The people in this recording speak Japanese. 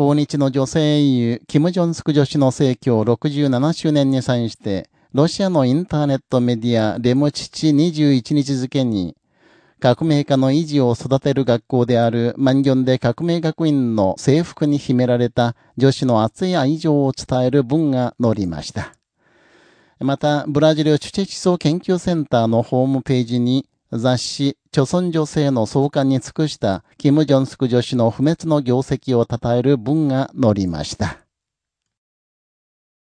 抗日の女性英雄、キム・ジョンスク女子の成教67周年に際して、ロシアのインターネットメディア、レムチチ21日付に、革命家の維持を育てる学校であるマンギョンで革命学院の制服に秘められた女子の熱い愛情を伝える文が載りました。また、ブラジルチュチェ思想研究センターのホームページに、雑誌、著村女性の創刊に尽くした、キム・ジョンスク女子の不滅の業績を称える文が載りました。